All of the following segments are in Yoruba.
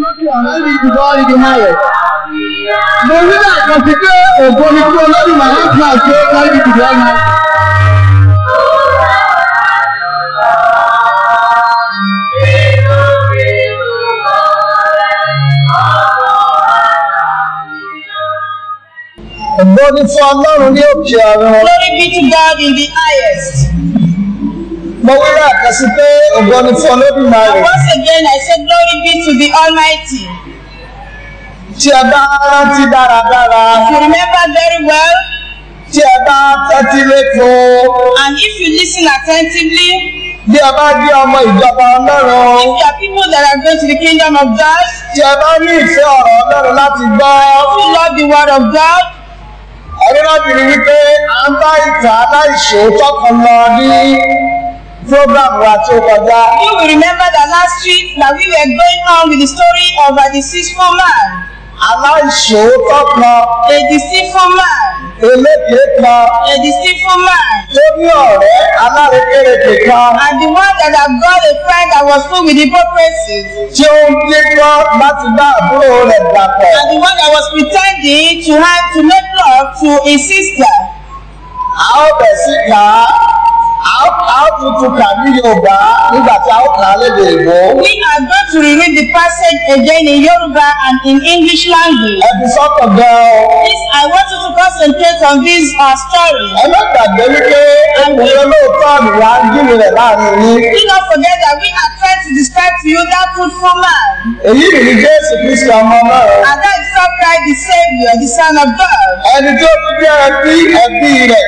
ní ìdìbò ìdí máyẹ̀. Mo rí náà kan sí pé ògo ni kí olórí màá ń fún àti ó lórí ìdìbò ọmọ. Ògo ni fún Ọlọ́run ní òkè ọ̀run. Glory be to God in the highest. Mo rí náà kan sí pé ògo ni fún olórí And once again, I say, Glory be to the Almighty. Tí ẹ bá rántí dáradára, If you remember very well, tí ẹ bá tẹ́tí lékun, and if you listen attentively, bí ẹ bá jẹ́ ọmọ ìjọba Ọlọ́run. if you are people that are going to the kingdom of God, tí ẹ bá ní ìfẹ́ ọ̀rọ̀ ọlọ́run láti gbọ́. If you love the word of God, ọdúnlọ́bìnrin wípé à ń bá ìtàn aláìṣòótọ́ kan lọ ní program wa tó kọjá. You will remember that last week that we were going on with the story of a deceitful man, aláìṣòótọ́ kan a deceitful man, eléke kan a deceitful man, tó ní ọ̀rẹ́ alárékérekè kan. And the one that had got a friend that was full with hypocrisy, tí ó ń dínkọ́ láti bá àbúrò rẹ̀ dàpọ̀ and the one that was pretending to have to make love to his sister. a ó bẹ̀ sí kà á a ó tuntun kà ní Yorùbá nígbà tí a ó kà á lédè Ìgbò We are going to reread the passage again in Yoruba and in English language. ẹ fi sọ́kàn gan-an o. Please, I want you to concentrate on this uh, story. ẹ má gbàgbé wípé ọkùnrin olóòótọ́ àmìwá ń júwe rẹ̀ láàárín yín. Do not forget that we are trying to describe to you that fruitful man. èyí nìyí jésù kristi ọmọ náà. And that is so Christ the Savior, the Son of God. ẹni tí ó fi jẹ́ ẹbí ẹbí rẹ̀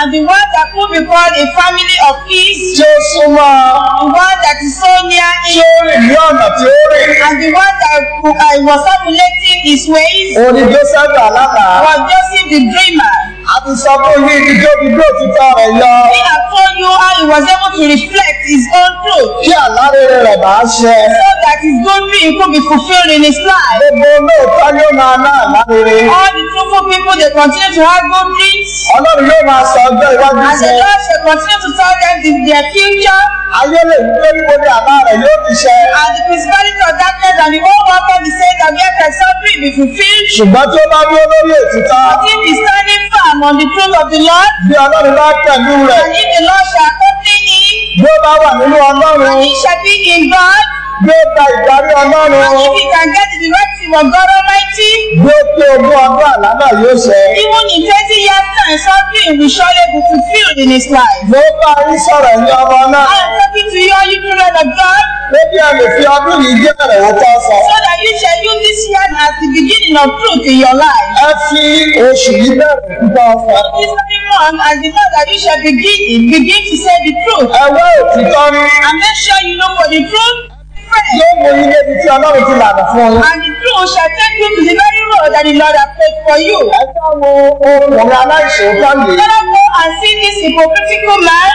And the one that could be called a family of peace. tí ó súnmọ́ The one that is so near tí him. ó rìn ní ọ̀nà tí ó rìn. And the one that uh, was emulating his ways òní joseph alálà. was Joseph the dreamer. A ti sọ fún yín ibi tó fi gbé òtítọ́ rẹ̀ yọ. We have told you how he was able to reflect his own truth. kí àlárere rẹ̀ bá ṣẹ. so that his good dream could be fulfilled in his life. gbogbo olóòótọ́ yóò máa ná àlárere. All the truthful people they continue to have good dreams, ọlọ́run yóò máa sọ ọjọ́ iwájú and the fún. Lord shall continue to tell them the, their future, ayé lè wí pé níbo ni àlá rẹ̀ yóò ti ṣẹ. and the principality of darkness and the whole world can be saying that where can dream be fulfilled? ṣùgbọ́n tí ó bá dúró lórí òtítọ́. But if he standing firm on the truth of the Lord, bí ọlọ́run bá pẹ̀lú rẹ̀. And if the Lord shall accompany him, bí ó bá wà nínú ọlọ́run. and he shall be in God, ó gba ìdarí ọlọ́run if he can get the directive of God Almighty, ó pé ogún ọdún àlámà yóò ṣẹ. even in 20 years' time, something will surely be fulfilled in his life. mo bá yín sọ̀rọ̀ ní ọmọ náà I am talking to you, all you children of God, ẹ lè fi ọdún yìí jẹ́ ẹ̀rẹ̀ òótọ́ sọ. so that you shall use this year as the beginning of truth in your life. ẹ fi oṣù yìí bẹ̀rẹ̀ òtítọ́ sọ. This month, as the month that you shall begin begin to say the truth. ẹ wá òtítọ́ rí And make sure you look for the truth, yóò mú yín débi tí ọlọ́run ti lànà fún yín. and the truth shall take you to the very road that the Lord has made for you. ẹ fẹ́ wo ọkùnrin aláìṣòótọ́ yìí Let go and see this hypocritical man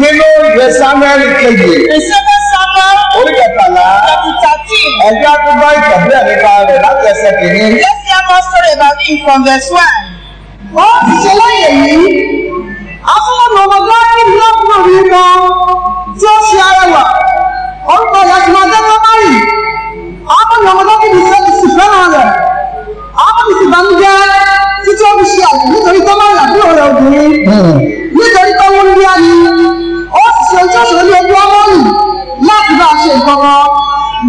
nínú ìwé samuel kejì in 2 Samuel orí kẹtàlá chapter 13. ẹjọ́ tó bá ìtàbílẹ̀ nípa rẹ̀ láti ẹsẹ̀ kìíní. Let's hear more story about him from verse 1. ó ti ṣe lẹ́yìn èyí afúnlọ́nà ọmọ gbáàrí ní ọkùnrin kan tí ó ṣe arẹwà orúkọ ìyá tí máa jẹ́ tọ́márì ọkùnrin ọmọ lọ́kùnrin ṣe ti sì fẹ́ràn rẹ̀. Ọkùnrin sì bá ń jẹ́ títí ó fi ṣe àyè nítorí tọ́márì àbúrò rẹ̀ obìnrin. Nítorí pé wọ́n rí ẹni. Ó sì ṣe ojú òṣèlú ní ojú ọmọnì láti bá a ṣe kan.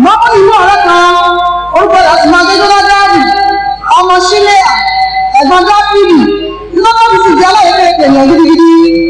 Mọ́mọ́nì inú ọ̀rẹ́ kan orúkọ ìyá tí máa jẹ́ jọ́dádáàdì ọmọ sílẹ̀ ẹ̀gbọ́n dáfídì nígbà tó fi sì di aláìlẹ́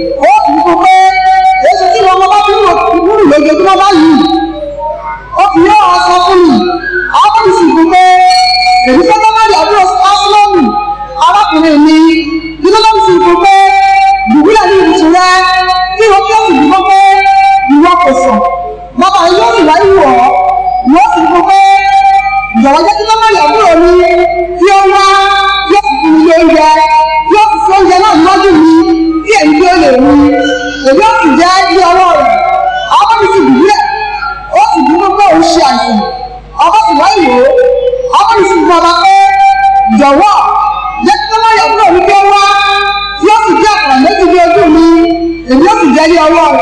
èmi ò sì jẹ́rí ọlọ́run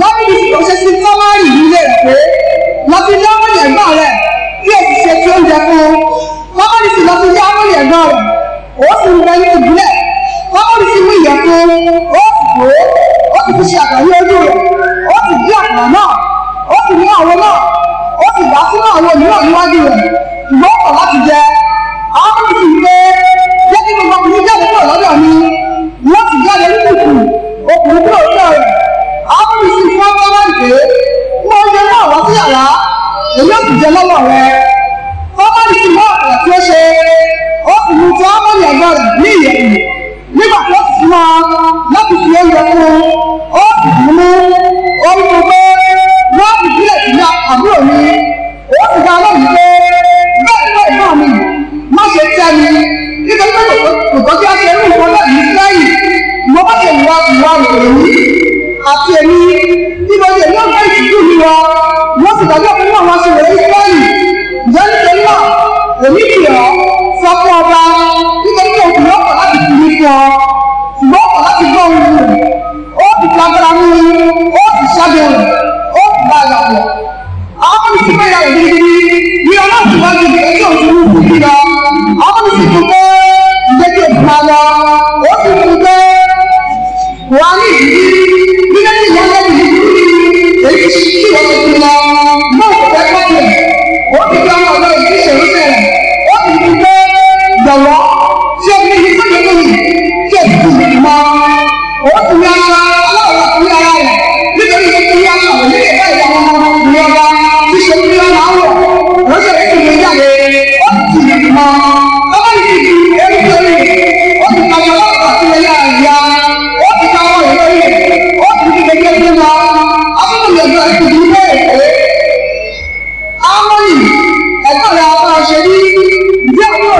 dábìlì tí kò sí kọ́márì yìí lè pé lọ fi dáwọ́lì ẹ̀gbọ́n rẹ̀ kí èsì ṣe tí ó jẹ fún kọ́márì sì lọ fi dáwọ́lì ẹ̀gbọ́n rẹ̀. Ó sì ń bẹ ìbílẹ̀. Kọ́márì sì mú ìyẹ̀fun ó sì pé ó. Sì fi ṣe àkàrí ojú rẹ̀. Ó sì gbé àpò náà. Ó sì ní àwọn náà. Ó sì dá sínú àwọn òmíràn níwájú rẹ̀. Ìgbọ́kọ̀ láti jẹ. Àwọn sì pé jẹ́ kí gbogbo ọkùnrin jáde okùnrin kúrò lọ́dọ̀ rẹ̀ àwọn sì fún ọmọ náà pé mú oúnjẹ náà wá sí yàrá èyí ò sì jẹ lọ́wọ́ rẹ̀ ọmọ sì mú ọ̀rẹ́ tí ó ṣe mú tí ọmọ ní ẹ̀gbọ́n rẹ̀ ní ìyẹ̀wò nígbà tó sì súnmọ́ láti fi oúnjẹ fún ó sì fún orí fún pé wọ́n fi sílẹ̀ sí àbúrò mi ó sì dá lóyún pé bẹ́ẹ̀ ni ẹ̀gbọ́n mi má ṣe tẹ́ mi nítorí pé kò tó kí á ṣe irú nǹkan náà yìí sẹ́yìn mo bá ṣe ìwà èmi àti èmi tí mo ní ọgbẹ́ ìtìjú mi lọ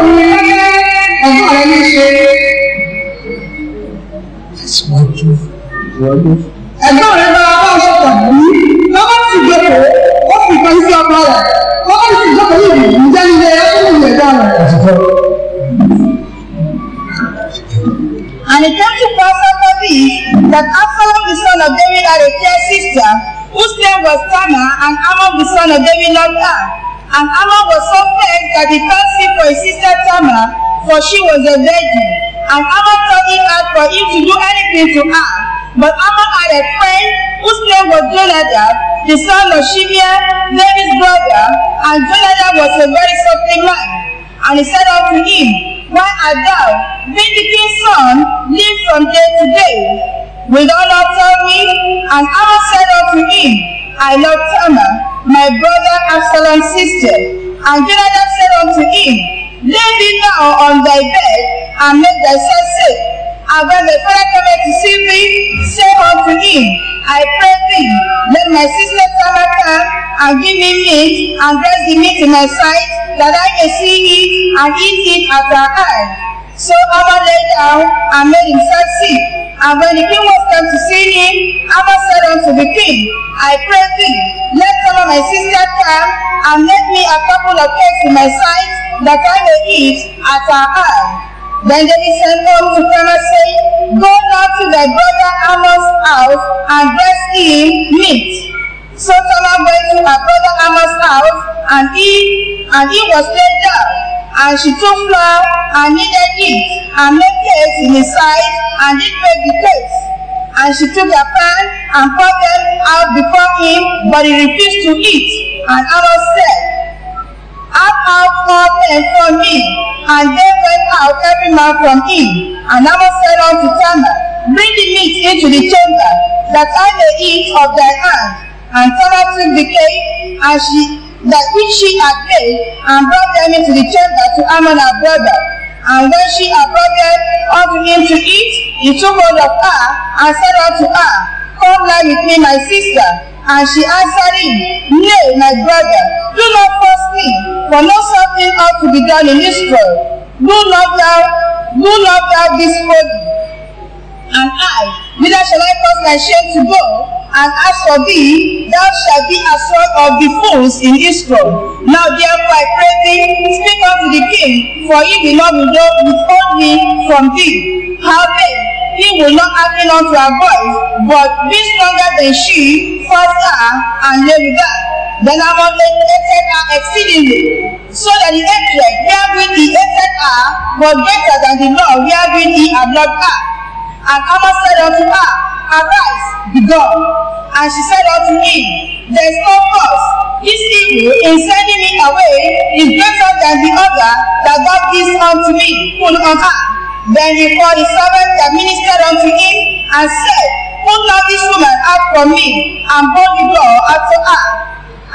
mi ẹ̀gbọ́n rẹ̀ ní ṣe. ẹ̀gbọ́n rẹ̀ bá ọba ṣe pàdé lọ́wọ́ sì gbẹ̀kọ̀ ó fi ìkan sí ọba rẹ̀ lọ́wọ́ sì gbẹ̀kọ̀ yìí ǹjẹ́ ilé ẹ̀kọ́ ìwé rẹ̀. And it came to pass after this that Absalom the son of David had a fair sister, whose name was Tamar, and Amnon the son of David loved her. And Amnon was so vexed that he felt for she was a virgin. And thought it hard for him to do anything to her. But Amnon had a friend whose name was Jonadab, the son of Shimeah, David's brother, and Jonadab was a very something man. And he said unto him, Why art thou, king's son, live from day to day? Will thou not tell me? And Ammon said unto him, I love Tamar, my brother Absalom's sister. And Jonadab said unto him, Lay thee now on thy bed, and make thyself safe. And when the father cometh to see thee, say unto him, I pray thee, let my sister Tamar come and give me meat, and dress the meat in my sight, that I may see it and eat it at her eye. So Ammon lay down and made himself sick. And when the king was come to see him, Ammon said unto the king, I pray thee, let of my sister come and make me a couple of cakes in my sight, that I may eat at her eye. Then David sent home to Tamar, saying, Go now to thy brother Ammon's house and dress him meat. So Tamar went to her brother Ammon's house, and he and he was laid down. And she took flour and kneaded it, and made cakes in his sight, and did bake the cakes. And she took a pan and poured them out before him, but he refused to eat. And Ammon said, Have out all men from me. And they went out every man from him. And Ammon said unto Tamar, Bring the meat into the chamber, that I may eat of thy hand. And Tamar took the cake, and she that which she had made, and brought them into the chamber to Ammon her brother. And when she had them unto him to eat, he took hold of her, and said unto her, Come lie with me, my sister. And she answered him, Nay, my brother, do not force me, for no something ought to be done in Israel. Do not thou, do not thou this holy. And I, whither shall I cause my shame to go? And as for thee, thou shalt be as one of the fools in Israel. Now therefore I pray thee, speak unto the king, for he will not withhold me from thee. Howbeit, he will not hearken unto her voice, but be stronger than she, fought her, and lay with her. Then Ammon hated her exceedingly, so that the hatred wherewith he hated her was greater than the love wherewith he had loved her. And Ammon said unto her, Arise, be gone. And she said unto him, There is no cause, this evil, in sending me away is greater than the other that thou givest unto me, put on her. Then he called the servant that ministered unto him and said, Put not this woman out from me, and bolt the door after her.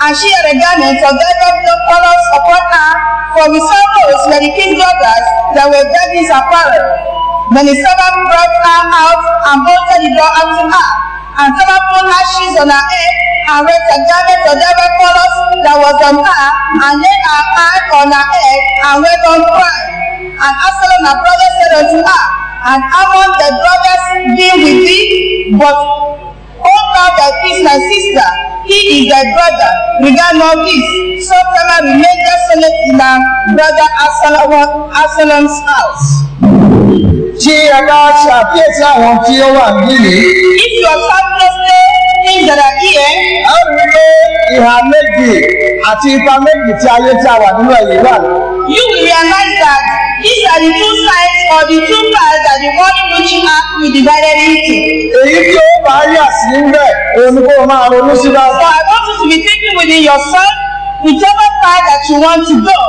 And she had a garment of velvet colors upon her, for we saw those were the king's daughters that were beggars apparel. Then the servant brought her out and bolted the door after her. And servant put her shoes on her head, and wrapped a garment of velvet colors that was on her, and laid her hand on her head, and went on crying. And Absalom her brother said unto her, And Ammon the brothers deal with thee, but hold thou thy peace, my sister, he is thy brother. Regard not this. So Tamar remained desolate in her brother Absalom, Absalom's house. Tí bá ṣàkíyèsí àwọn tí ó wà nílé If you observe closely things that are here, ó rí pé ìhà méjì àti ipa méjì tí ayé tí a wà nínú ẹ̀yìn wà you will realize that these are the two sides or the two parts that the in which to be divided into. èyí tí ó bá yà sí ń bẹ̀ òun ni kó o máa ronú sí So. I want you to be thinking within yourself, whichever part that you want to go.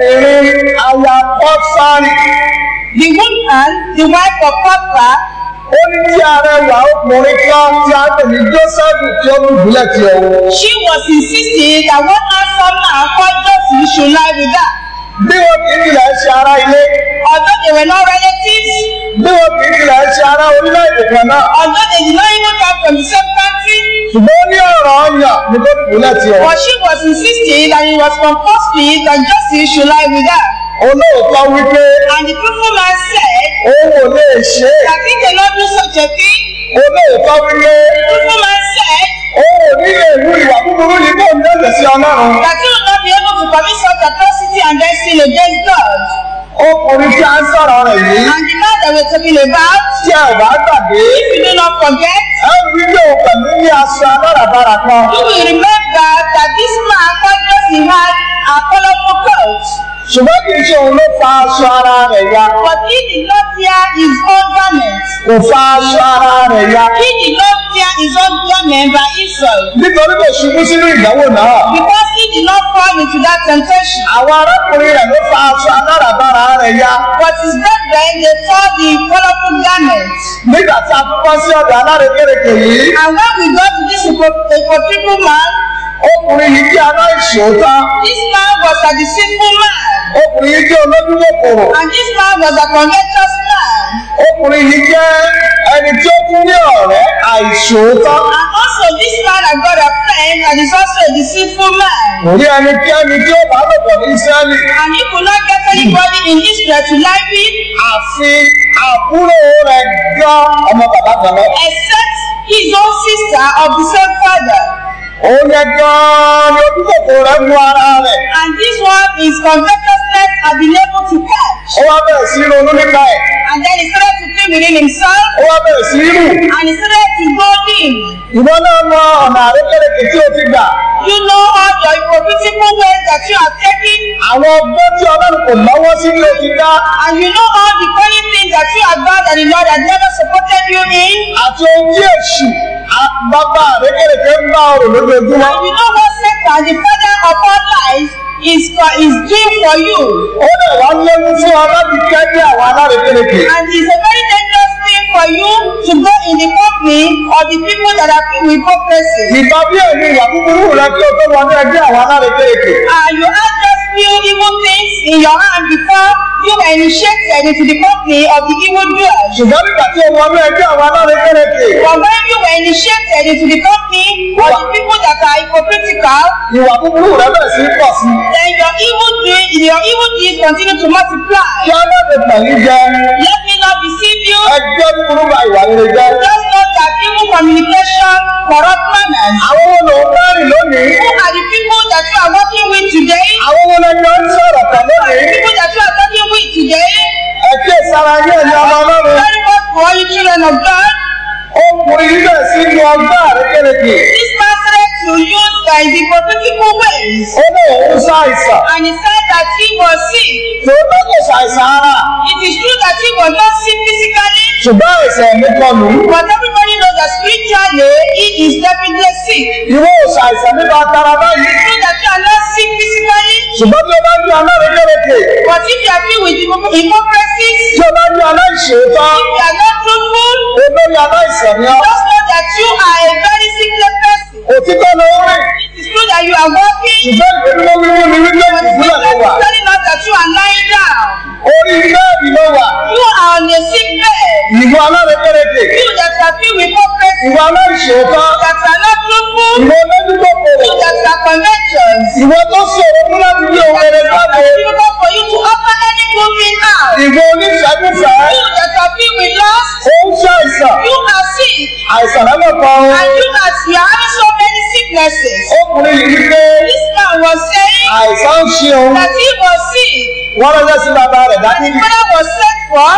Obìnrin aya pọ́sárì The woman, the wife of Papa, ó ní tí arẹwà ọkùnrin kan tí a pè ní joseph tí ó dùbúlẹ̀ tí ọwọ́. she was insisting that one handsome man called Joseph should lie with her. bí wọn kì í tilẹ̀ ṣe ara ilé. Although they were not relatives, bí wọn kì í tilẹ̀ ṣe ara orílẹ̀-èdè kan náà. Although they did not from the same country, ṣùgbọ́n ó ní ọ̀rọ̀ ọ̀yàn ní tó dùbúlẹ̀ tí ọwọ́. but she was insisting that it was compulsory that Joseph should lie with her. olóòótọ́ wípé And the truthful man said òun ò lè ṣe that he cannot do such a thing. olóòótọ́ wípé The truthful man said òun ò ní lè ìwà búburú yìí kó ń dẹ́sẹ̀ sí ọlọ́run. that he will not be able to commit such atrocity and then sin against God. Ọkùnrin tí a ń sọ̀rọ̀ rẹ̀ yìí. And the man that we're talking about, tí ẹ bá gbàgbé. If you do not forget, ẹ pé òun pẹ̀lú ní aṣọ aláràbarà kan. You will remember that this man Joseph had a colorful coat, ṣùgbọ́n kì í ṣe òun ló fa aṣọ ara rẹ̀ ya but he did not tear his own garment. kò fa aṣọ ara rẹ̀ ya He did not tear his own garment by himself nítorí kò ṣubú sínú ìdánwò náà. because he did not fall into that temptation. àwọn arákùnrin rẹ̀ ló fa aṣọ aláràbarà rẹ̀ ya But his brethren, they tore the colorful garment. nígbà tí a bọ́ sí ọ̀dọ̀ alárékérekè yìí And when we go to this hypo- hypocritical man, ọkùnrin yìí jẹ́ aláìṣòótọ́ this man was a deceitful man. ọkùnrin yìí jẹ́ olójúkòkòrò And this man was a covetous man. ọkùnrin yìí jẹ́ ẹni tí ó tún ní ọ̀rẹ́ àìṣòótọ́ And also this man had got a friend and is also a deceitful man. kò rí ẹni tí ẹni tí ó bá lò pọ̀ ní Ísírẹ́lì And he could not get anybody in Israel to like him àfi àbúrò rẹ̀ gan ọmọ bàbá kan lọ. except his own sister of the same father. Òun yẹ gan ni ojúkòkòrò rẹ̀ mú ara rẹ̀. And this one is covetousness had been able to catch. ó wá bẹ̀rẹ̀ sí ronú nípa ẹ̀. And then he started to think within himself. Ó wá bẹ̀rẹ̀ sí rù. And he started to go in. ìwọ náà mọ ọ̀nà àrékérekè tí o ti gbà. You know all the hypocritical ways that you have taken, àwọn ọgbọ́n tí ọlọ́run kò lọ́wọ́ sí o ti dá. And you know all the funny things that you have done that the Lord has never supported you in, àti ohun tí èṣù bàbá àrékérekè ń bá ọrọ̀ lójoojúmọ́. you know what Satan, the father of all lies, is for is doing for you. ó lè wá léwu fún ọ láti kẹ́bí àwọn alárékérekè. And it's a very dangerous thing for you to go in the company of the people that are filled with ìgbà bí èmi ìwà búburú rẹ kí o tó wọlé ẹgbẹ́ àwọn alárékérekè. And you just few evil things in your hand before you were initiated into the company of the evil doers. ṣùgbọ́n nígbà tí o wọlé ẹgbẹ́ àwọn alárékérekè. But when you were initiated into the company of the people that are hypocritical, ìwà búburú rẹ bẹ̀rẹ̀ sí pọ̀ sí. then your evil doing, your evil deeds continue to multiply. kí tàn yín jẹ Let me not deceive you. ẹgbẹ́ búburú bá ìwà rere jẹ. Just know that evil communication corrupt manners. àwọn wo ló ń bẹ́rìn lónìí? Who are the people that you are working with today? àwọn wo ló ń ń sọ̀rọ̀ kan Who are the lónìí? people that you are talking with today? ẹ kí ìsara yín ẹ̀yin ọmọ ọlọ́run. Very much for all you children of God. ọkùnrin yìí bẹ̀ sí ní ọgbà àrékérekè. This man started to use the hypocritical ways. ó ní òun ṣàìsàn. And he said that he was sick. tòótọ́ kò ṣàìsàn ara. It is true that he was not sick physically, ṣùgbọ́n àìsàn ẹ̀mí kọlù. but everybody knows that spiritually he is definitely sick. ìwọ ò ṣàìsàn nípa tara báyìí. It's true that you are not sick ṣùgbọ́n tí o bá ní alárékérekè But if you are filled with hypocr- hypocrisy, tí o bá ní aláìṣòótọ́ if you are not truthful, olórí aláìsàn ni ọ́ just know that you are a very sickly person. òtítọ́ ló ń rìn It is true that you are walking, ṣùgbọ́n mímọ́ mímú ni the ìfúnlẹ̀ ló wà telling us that you are lying down. orí bẹ́ẹ̀dì ló wà You are on a sick bed. Ìwọ alárékérekè You that are filled with hypocrisy, ìwọ are not truthful, ìwọ olójúkòkòrò are conventions. ìwọ tó ṣòro fún láti gbé ohun rere jáde. It's difficult for you to offer any good thing out. ìwọ that are filled with lust, ó ń ṣàìsàn you are sick. àìsàn lọ́nà kan. And you that you are having so many sicknesses. ọkùnrin yìí wípé This man was saying àìsàn ń ṣe òun. that he was sick. wọ́n lọ́jọ́ sí bàbá rẹ̀ His dábìlì father was sent for,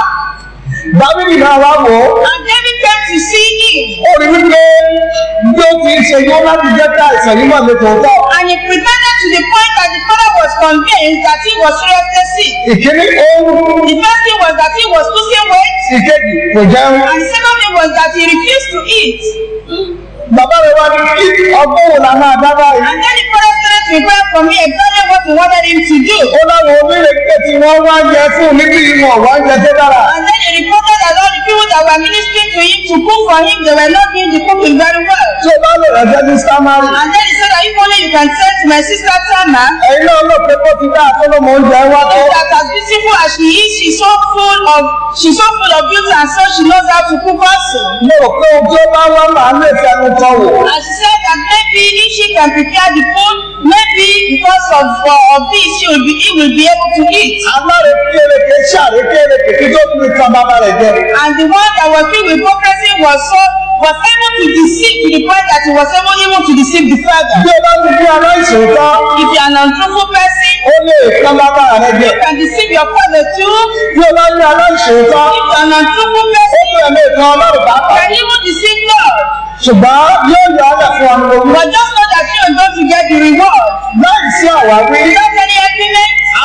dábìlì náà wá wò ó and David came to see him. ó rí wípé bí ó ti ń ṣe yóò láti jẹ́ ká àìsàn yìí wà ní tòótọ́ And he pretended to the point that the father was convinced that he was seriously sick. ìkíní ohun The first thing was that he was losing weight, ìkejì kò jẹun and the second thing was that he refused to eat. bàbá rẹ̀ wá ní ọgbọ́n wò la máa dá báyìí And then the father to inquire from me exactly what he wanted him to do. ó láwọn obìnrin tí wọ́n wá jẹ fún níbi ìwọ̀n wá jẹ tó dára And then he reported that all the people that were ministering to him to cook for him, they were not doing the cooking very well. tí o bá lè rẹ̀ jẹ́ ní sámárì And then he said that if only you can send my sister Tama, ẹ̀yin náà mọ̀ pé kó ti dá àtọ́lọ́mọ oúnjẹ wá tó that as beautiful as she is, she's so full of she's so full of beauty and so she knows how to cook also. mo rò pé tí ó bá wá màá lè fẹnu tọ́ wò And she said that maybe if she can prepare the food, maybe because of uh, of this will be he will be able to eat. alárékérekè ṣàrékérekè kí tó fi tan bàbá rẹ̀ jẹ And the one that was filled with hypocrisy was so was able to deceive to the point that he was able even to deceive the father. bí o bá ti bí aláìṣòótọ́ If you are an untruthful person, ó lè tan bàbá rẹ̀ jẹ you can deceive your father too. bí o bá ní aláìṣòótọ́ If you are an untruthful ó person, lè lè tan ọlọ́run you pàápàá can even deceive God. ṣùgbọ́n yóò yọ ọ́lẹ̀ fún ọmọ ogun But just know that you are going to get the reward. Sí àwáwí.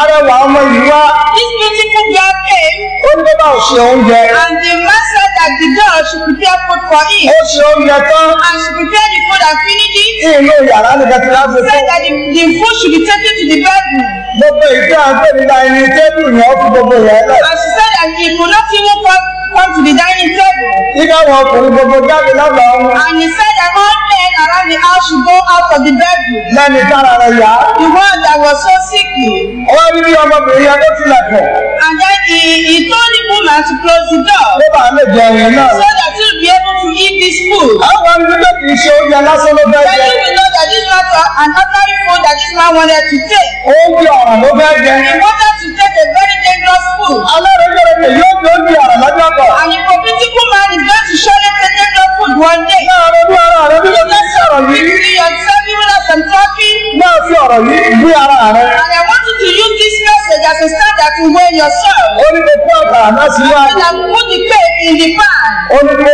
Arẹwà ọmọ yìí wá. This beautiful girl came ó ní bá ò ṣe oúnjẹ. And the man said that the girl should prepare food for him. ó ṣe oúnjẹ tán. And she prepared the food and finished it. inú yàrá nìkan ti láti Said fún. that the, the food should be taken to the bedroom. gbogbo ìdí àgbẹ̀ nígbà ẹni tébù yẹn ó fi gbogbo yẹn lẹ̀. And she said that he could not even come, come to the dining table. nígbà wọn ọkùnrin gbogbo jáde lọ́dọ̀ ọ̀hún And he said that all men around the house should go out of the bedroom. lẹ́ni tára rẹ̀ yá The one that was so sickly. wọ́n rí bí ọmọbìnrin yẹn tó tilẹ̀kùn And then he, he told the woman to close the door ló bá lè jẹ ẹ̀yìn náà. so that he'll be able to eat this food. àwọn nígbà kì í ṣe oúnjẹ lásán ló fẹ́ Then jẹ you will know that this is not a- an ordinary food that this man wanted to take. oúnjẹ ọ̀ràn ló fẹ́ jẹ. He wanted to take a very dangerous food. alárèéjọ́rẹ́jẹ yóò fi oúnjẹ ọ̀ràn lọ́jọ́ kan. And the political man is going to surely take dangerous food one day. náà bí ara rẹ bí ló ti sọ̀rọ̀ yìí. See yourself even as I'm talking. náà fi ọ̀rọ̀ yìí bí ara rẹ. And I want you to use this message as a standard to weigh yourself. ó ní kó fún àgbà náà sí wá. And I put the cake in the pan. ó ní kó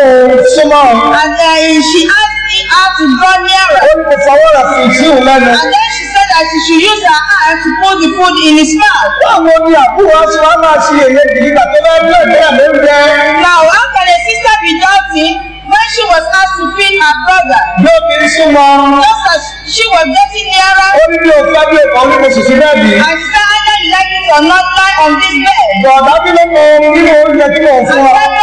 súnmọ́. And uh, she asked me how to draw nearer. ó ní kó fọwọ́ rẹ̀ fi sí òun lẹ́nu. And then she said that she should use her hand to put the food in his mouth. báwo ni àbúrò aṣọ wa máa ṣe gidi gbà tó bá ń lé ìgbéyà ló ń jẹ. Now, how can a sister be doubting when she was asked to feed her brother? bí ń súnmọ́. Just as she was getting nearer, ó ní bí o fẹ́ bí kàn ní mo sí bẹ́ẹ̀ bí. and she said, either you like it or not, lie on this bed. bọ̀dá kí ló mọ nínú oúnjẹ tí mò ń fún ọ.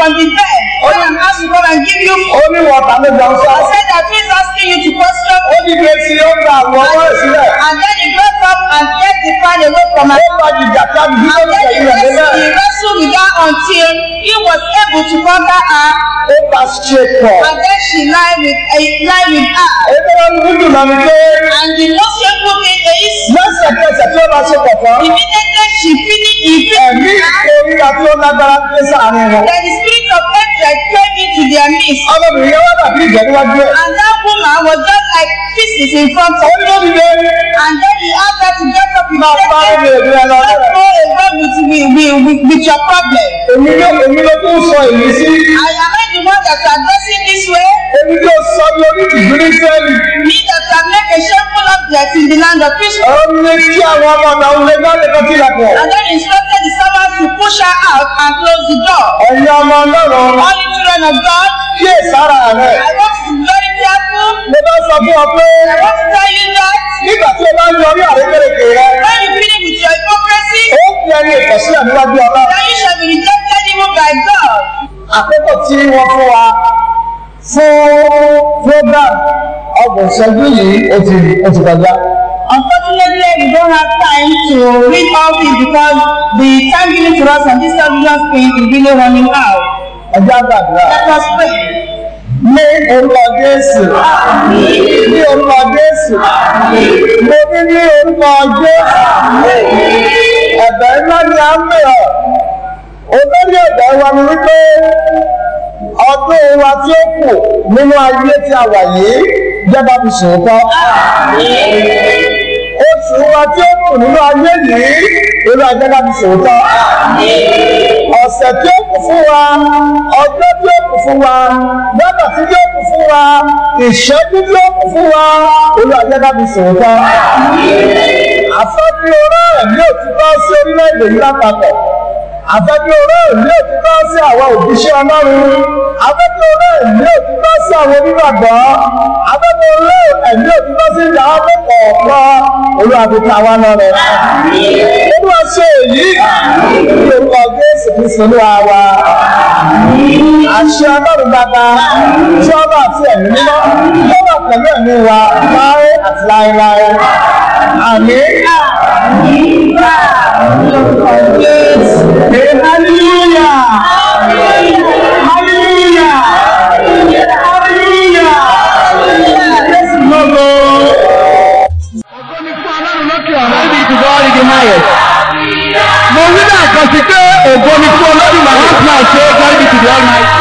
I on the bed? When I'm asked to come and give you ó ní wọ̀tá ló sọ. I said that he's asking you to question ó ní bí etí ó gba àwọn ọmọ rẹ̀ sílẹ̀. And then he got up and get the pan away from her. ó bí ó And ń then he wrestled, he nílẹ̀. wrestled with her until he was able to conquer her. ó ṣe pọ̀. And then she lied with, uh, lied with her. ètò wọn ní náà ni pé And the most shameful thing is, lẹ́sẹ̀kẹsẹ̀ tí ó bá ṣe pọ̀ tán. immediately she finished, he ẹ̀mí oríta tí ó lágbára ń pèsè àárín wọn. Then the spirit of into their midst. ọmọbìnrin yẹn wá dàbí ìjẹ́ níwájú ẹ̀. And that woman was just like pieces in front of him. dìde And then he asked her to get up èmi ẹ lọ Let's rẹ̀. go away with, with, with, with your problem. èmi ló èmi ló tún sọ èyí sí. I am I the one that you are addressing this way? èmi ló sọ ní orí ní sẹ́ẹ̀lì. Me that have made a shameful object in the land of Israel. ó ní kí àwọn ọmọ ọ̀nà òun lè má lè kọ́ tilẹ̀kùn. And then instructed the servants to push her out and close the door. ẹ̀yin ọmọ ọlọ́run All you children of God, kíyè sára rẹ̀. I want you to be very careful. mo bá sọ fún ọ pé I want to tell you that nígbà tí o bá ń yọrí àrékèrèkè rẹ when you finish with your hypocrisy, ó fi ẹni ìkọ̀sílẹ̀ níwájú ọlọ́run. then you shall be rejected even by God. àkókò tí wọ́n fún wa fún program ọgbọ̀n ìṣẹ́jú yìí ó ti ó ti kọjá. Unfortunately, we don't have time to read all this because the time given to us on this television screen is really running out. Ẹjẹ́ àgbàdúrà. Ní orúkọ Jésù. ní orúkọ Jésù. mo ní ní orúkọ Jésù. ẹ̀bẹ̀ ńlá ni à ń bẹ̀ ọ́. olórí ẹ̀bẹ̀ wa ni wípé ọdún wa tí ó kù nínú ayé tí a wà yìí jẹ́ bá fi sòótọ́. oṣù wa tí ó kù nínú ayé yìí olú ajẹ́ bá fi sòótọ́. Ọ̀sẹ̀ tí ó kù fún wa ọjọ́ tí ó kù fún wa wákàtí tí ó kù fún wa ìṣẹ́jú tí ó kù fún wa olú fi sòótọ́. àfẹ́bí oró ẹ̀mí òtítọ́ sí orílẹ̀-èdè yìí lápapọ̀ afẹ́bí oró ẹ̀mí òtítọ́ sí àwọn òbíṣẹ́ ọlọ́run. Afẹ́bí oró ẹ̀mí òtítọ́ sí àwọn onígbàgbọ́. Afẹ́bí oró ẹ̀mí òtítọ́ sí ọlọ́pọ̀ ọ̀pọ̀. Olúwàbíkà wa lọ́rẹ̀. olúwa ṣe èyí. Ní orúkọ jésù kristu olúwa wa. Àṣẹ ọlọ́run bàbá tí ọba àti ẹ̀mí mímọ́ wà pẹ̀lú ẹ̀mí wa láé àti láéláé àmín. Hey, hallelujah! Hallelujah! Hallelujah! Jésù lógo. Ògo ni fún Ọlọ́run lókè ọ̀rọ̀ níbi ìdìbò ọ̀rìndì Máyẹ̀. Mo wí náà kan sí pé ògo ni fún. Wọ́n ti máa ṣe é gbọ́dọ̀ ìdìbò ọ̀rìndì.